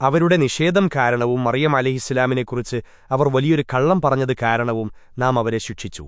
അവരുടെ നിഷേധം കാരണവും മറിയം അലഹിസ്ലാമിനെക്കുറിച്ച് അവർ വലിയൊരു കള്ളം പറഞ്ഞത് കാരണവും നാം അവരെ ശിക്ഷിച്ചു.